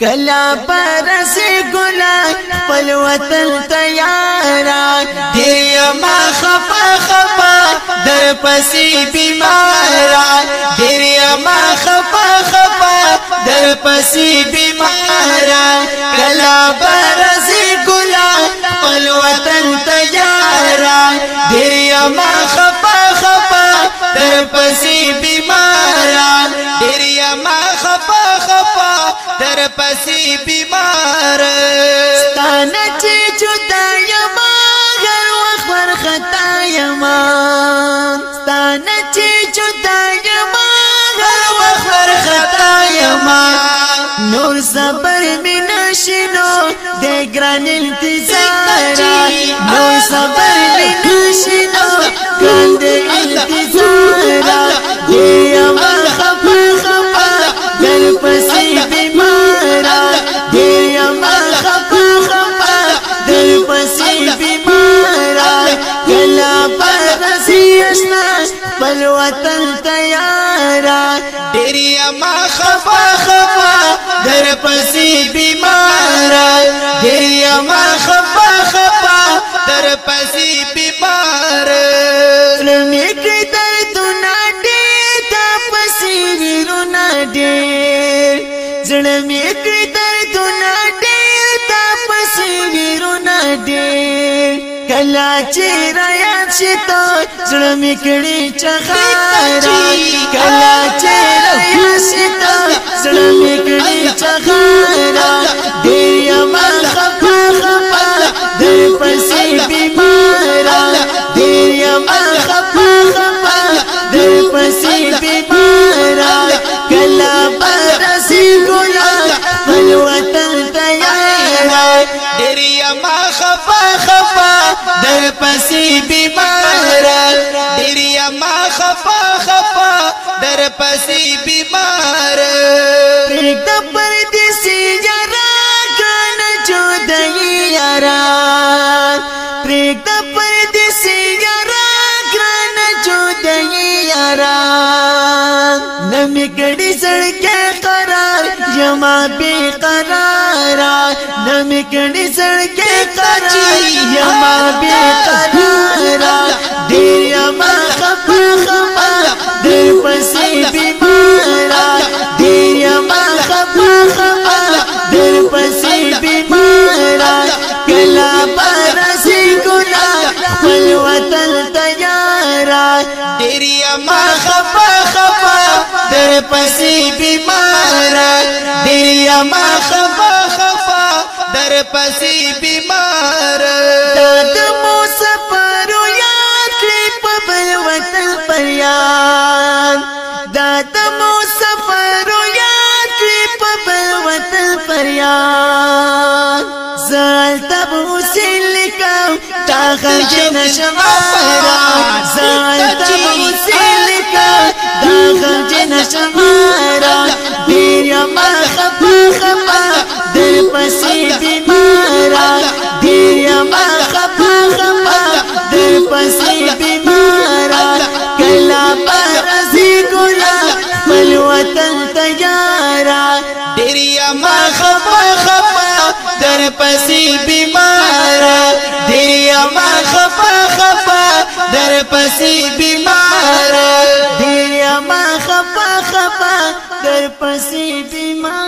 کلا پرس گنا پل وطن تیارا دیا ما خفا خفا در پسی بیمارا دیا ما خفا خفا در پسی بیمارا کلا پرس گنا پل وطن تیارا دیا ما خفا خفا در پسی بیمارا ور پسی بیمار ستان چې جدا یما هر وخت ور خطا یما ستان چې جدا یما هر وخت ور خطا یما نور صبر می نشینو د ګران انتظار نور صبر می نشینو ګران انتظار خپل وطن تیارا ډېری ما خفا خفا در پسې بیمارا ډېری ما خفا خفا در پسې بیمار نمې کې درد ناډې تا پسې ویرو ناډې زړه مې کې درد ناډې کلا چې را یاد شي ته زړه مې کړي چخارا کلا چې را یاد شي ته زړه مې کړي چخارا در پسی بیمار دیریا ما خفا خفا در پسی بیمار پریگ دبر دیسی یارا کان چودئی یارا پریگ دبر دیسی یارا کان چودئی یارا نمی گڑی زڑکے قرار یما بی قرار مې کړي سړکې کچي یما به قرارا ډېر یما خپل خپل ډېر پسې بیمارا ډېر یما خپل خپل ډېر پسې بیمارا کلا برسي ګنا خپل وطن تیارا ډېر یما خپل خپل ډېر پسې بیمارا ډېر یما خپل خپل در پسی بیمار داد موسفر یاد کړی په بل وطن پر یاد داد موسفر یاد کړی په بل وطن پر یاد زال تب حسین لکاو تا غرج نشمارا زال تب حسین لکاو تا غرج نشمارا پسی بیمار دیا ما خفا خفا در پسی بیمار دیا ما خفا خفا در پسی بیمار